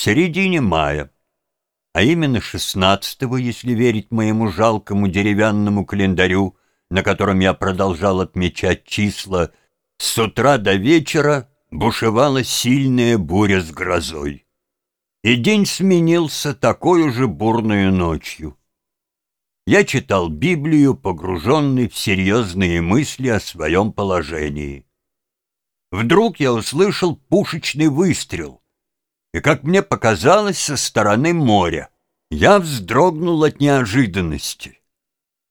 в середине мая, а именно 16 если верить моему жалкому деревянному календарю, на котором я продолжал отмечать числа, с утра до вечера бушевала сильная буря с грозой. И день сменился такой же бурной ночью. Я читал Библию, погруженный в серьезные мысли о своем положении. Вдруг я услышал пушечный выстрел, и, как мне показалось, со стороны моря. Я вздрогнул от неожиданности.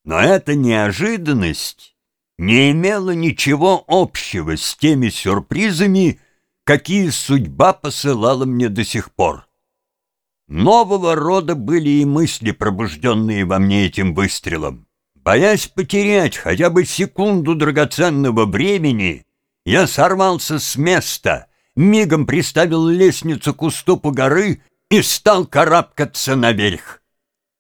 Но эта неожиданность не имела ничего общего с теми сюрпризами, какие судьба посылала мне до сих пор. Нового рода были и мысли, пробужденные во мне этим выстрелом. Боясь потерять хотя бы секунду драгоценного времени, я сорвался с места, мигом приставил лестницу к уступу горы и стал карабкаться наверх.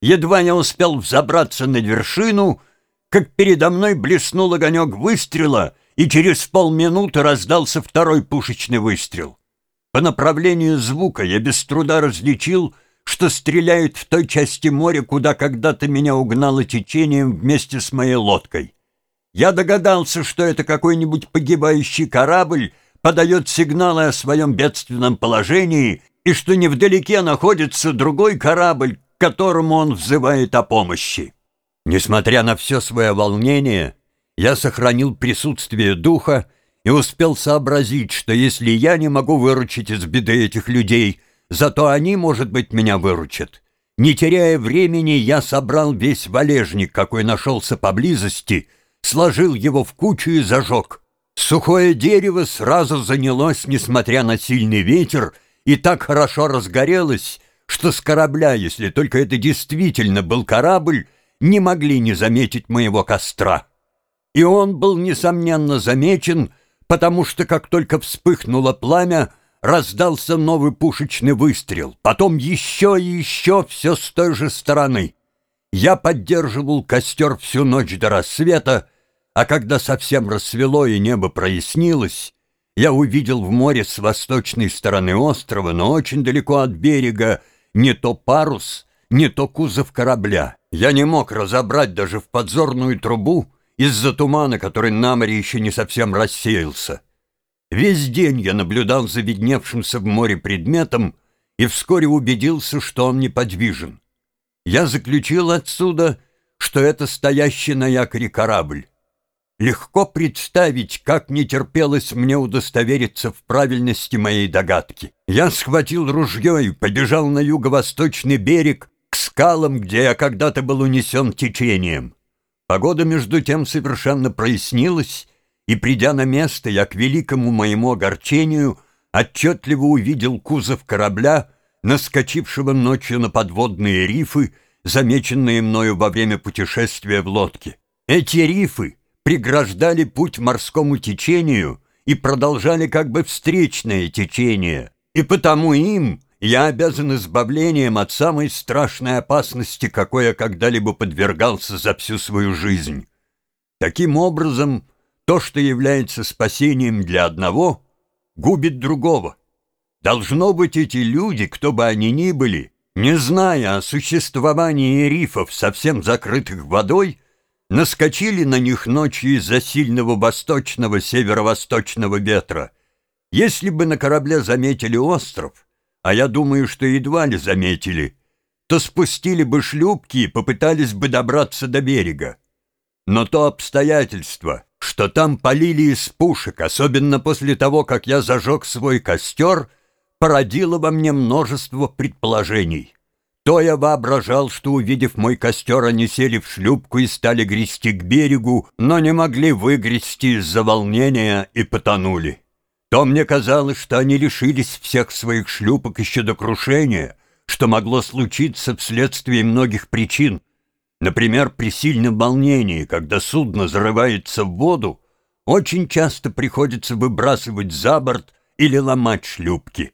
Едва не успел взобраться на вершину, как передо мной блеснул огонек выстрела, и через полминуты раздался второй пушечный выстрел. По направлению звука я без труда различил, что стреляют в той части моря, куда когда-то меня угнало течением вместе с моей лодкой. Я догадался, что это какой-нибудь погибающий корабль подает сигналы о своем бедственном положении и что невдалеке находится другой корабль, к которому он взывает о помощи. Несмотря на все свое волнение, я сохранил присутствие духа и успел сообразить, что если я не могу выручить из беды этих людей, зато они, может быть, меня выручат. Не теряя времени, я собрал весь валежник, какой нашелся поблизости, сложил его в кучу и зажег. Сухое дерево сразу занялось, несмотря на сильный ветер, и так хорошо разгорелось, что с корабля, если только это действительно был корабль, не могли не заметить моего костра. И он был, несомненно, замечен, потому что, как только вспыхнуло пламя, раздался новый пушечный выстрел, потом еще и еще все с той же стороны. Я поддерживал костер всю ночь до рассвета, а когда совсем рассвело и небо прояснилось, я увидел в море с восточной стороны острова, но очень далеко от берега, не то парус, не то кузов корабля. Я не мог разобрать даже в подзорную трубу из-за тумана, который на море еще не совсем рассеялся. Весь день я наблюдал за видневшимся в море предметом и вскоре убедился, что он неподвижен. Я заключил отсюда, что это стоящий на якоре корабль. Легко представить, как не терпелось мне удостовериться в правильности моей догадки. Я схватил ружье и побежал на юго-восточный берег, к скалам, где я когда-то был унесен течением. Погода между тем совершенно прояснилась, и, придя на место, я к великому моему огорчению отчетливо увидел кузов корабля, наскочившего ночью на подводные рифы, замеченные мною во время путешествия в лодке. Эти рифы преграждали путь морскому течению и продолжали как бы встречное течение, и потому им я обязан избавлением от самой страшной опасности, какой я когда-либо подвергался за всю свою жизнь. Таким образом, то, что является спасением для одного, губит другого. Должно быть, эти люди, кто бы они ни были, не зная о существовании рифов, совсем закрытых водой, наскочили на них ночью из-за сильного восточного северо-восточного ветра. Если бы на корабле заметили остров, а я думаю, что едва ли заметили, то спустили бы шлюпки и попытались бы добраться до берега. Но то обстоятельство, что там полили из пушек, особенно после того, как я зажег свой костер, породило во мне множество предположений. То я воображал, что, увидев мой костер, они сели в шлюпку и стали грести к берегу, но не могли выгрести из-за волнения и потонули то мне казалось, что они лишились всех своих шлюпок еще до крушения, что могло случиться вследствие многих причин. Например, при сильном волнении, когда судно зарывается в воду, очень часто приходится выбрасывать за борт или ломать шлюпки.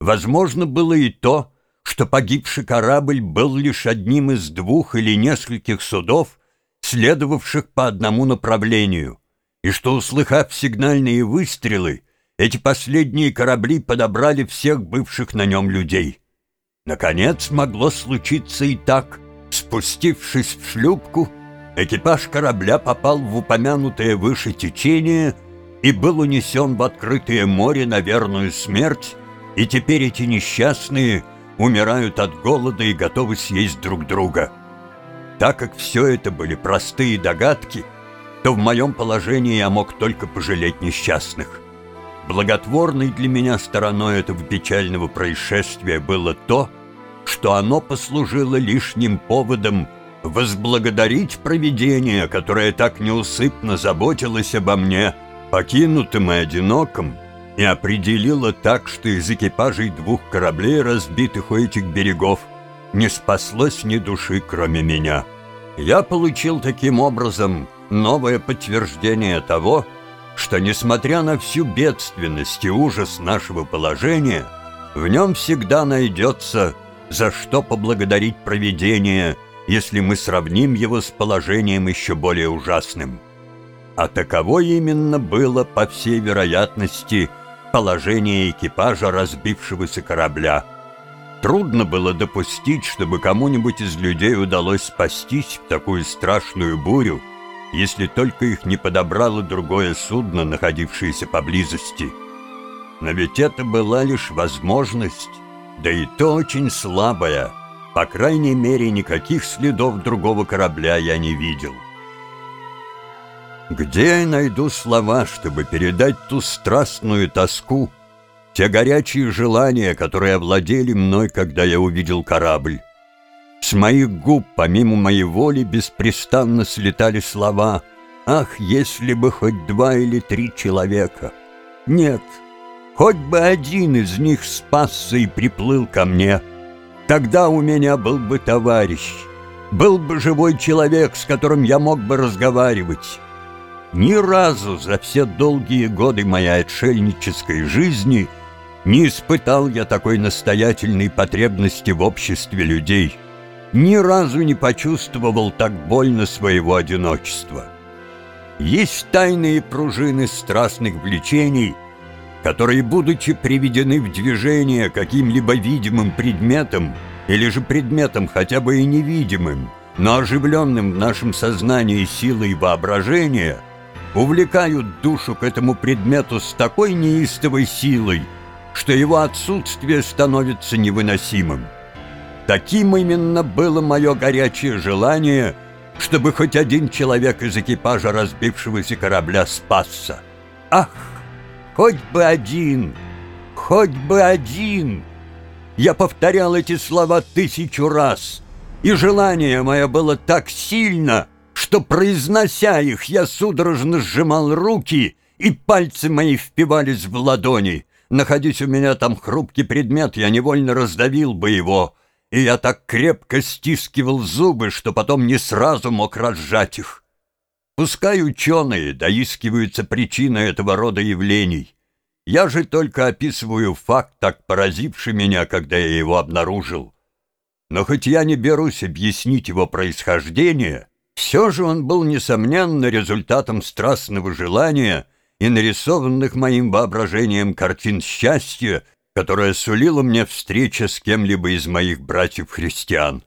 Возможно было и то, что погибший корабль был лишь одним из двух или нескольких судов, следовавших по одному направлению, и что, услыхав сигнальные выстрелы, эти последние корабли подобрали всех бывших на нем людей. Наконец могло случиться и так. Спустившись в шлюпку, экипаж корабля попал в упомянутое выше течение и был унесен в открытое море на верную смерть, и теперь эти несчастные умирают от голода и готовы съесть друг друга. Так как все это были простые догадки, то в моем положении я мог только пожалеть несчастных. Благотворной для меня стороной этого печального происшествия было то, что оно послужило лишним поводом возблагодарить провидение, которое так неусыпно заботилось обо мне, покинутым и одиноком, и определило так, что из экипажей двух кораблей, разбитых у этих берегов, не спаслось ни души, кроме меня. Я получил таким образом новое подтверждение того, что, несмотря на всю бедственность и ужас нашего положения, в нем всегда найдется за что поблагодарить провидение, если мы сравним его с положением еще более ужасным. А таково именно было, по всей вероятности, положение экипажа разбившегося корабля. Трудно было допустить, чтобы кому-нибудь из людей удалось спастись в такую страшную бурю, если только их не подобрало другое судно, находившееся поблизости. Но ведь это была лишь возможность, да и то очень слабая. По крайней мере, никаких следов другого корабля я не видел. Где я найду слова, чтобы передать ту страстную тоску, те горячие желания, которые овладели мной, когда я увидел корабль? С моих губ, помимо моей воли, беспрестанно слетали слова «Ах, если бы хоть два или три человека!» Нет, хоть бы один из них спасся и приплыл ко мне. Тогда у меня был бы товарищ, был бы живой человек, с которым я мог бы разговаривать. Ни разу за все долгие годы моей отшельнической жизни не испытал я такой настоятельной потребности в обществе людей — ни разу не почувствовал так больно своего одиночества. Есть тайные пружины страстных влечений, которые, будучи приведены в движение каким-либо видимым предметом, или же предметом хотя бы и невидимым, но оживленным в нашем сознании силой воображения, увлекают душу к этому предмету с такой неистовой силой, что его отсутствие становится невыносимым. Таким именно было мое горячее желание, чтобы хоть один человек из экипажа разбившегося корабля спасся. Ах, хоть бы один, хоть бы один! Я повторял эти слова тысячу раз, и желание мое было так сильно, что, произнося их, я судорожно сжимал руки, и пальцы мои впивались в ладони. Находясь у меня там хрупкий предмет, я невольно раздавил бы его — и я так крепко стискивал зубы, что потом не сразу мог разжать их. Пускай ученые доискиваются причиной этого рода явлений. Я же только описываю факт, так поразивший меня, когда я его обнаружил. Но хоть я не берусь объяснить его происхождение, все же он был, несомненно, результатом страстного желания и нарисованных моим воображением картин счастья, которая сулила мне встреча с кем-либо из моих братьев-христиан.